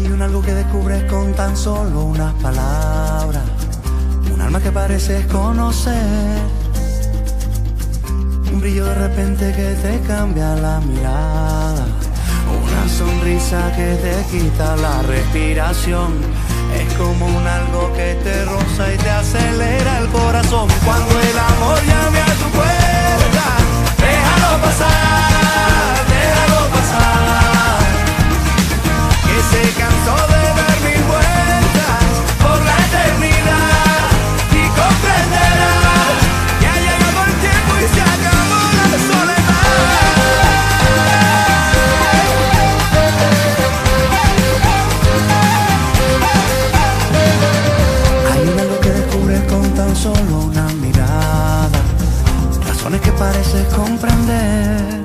Hay un algo que descubres con tan solo unas palabras. Un alma que pareces conocer. Un brillo de repente que te cambia la mirada. Una sonrisa que te quita la respiración. Es como un algo que te roza y te acelera el corazón. Razones que pareces comprender.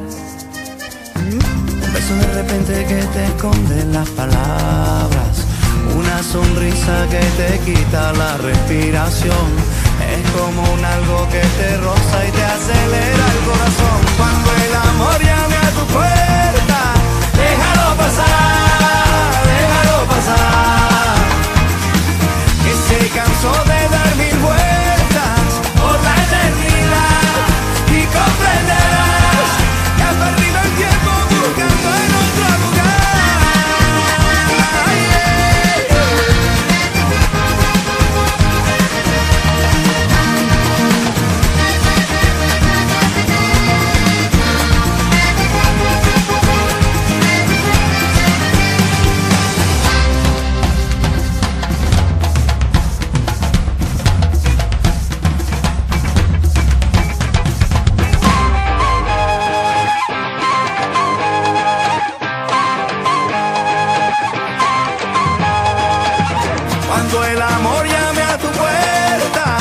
Un beso de repente que te esconde las palabras. Una sonrisa que te quita la respiración. Es como un algo que te roza y te acelera el Cuando el amor llame a tu puerta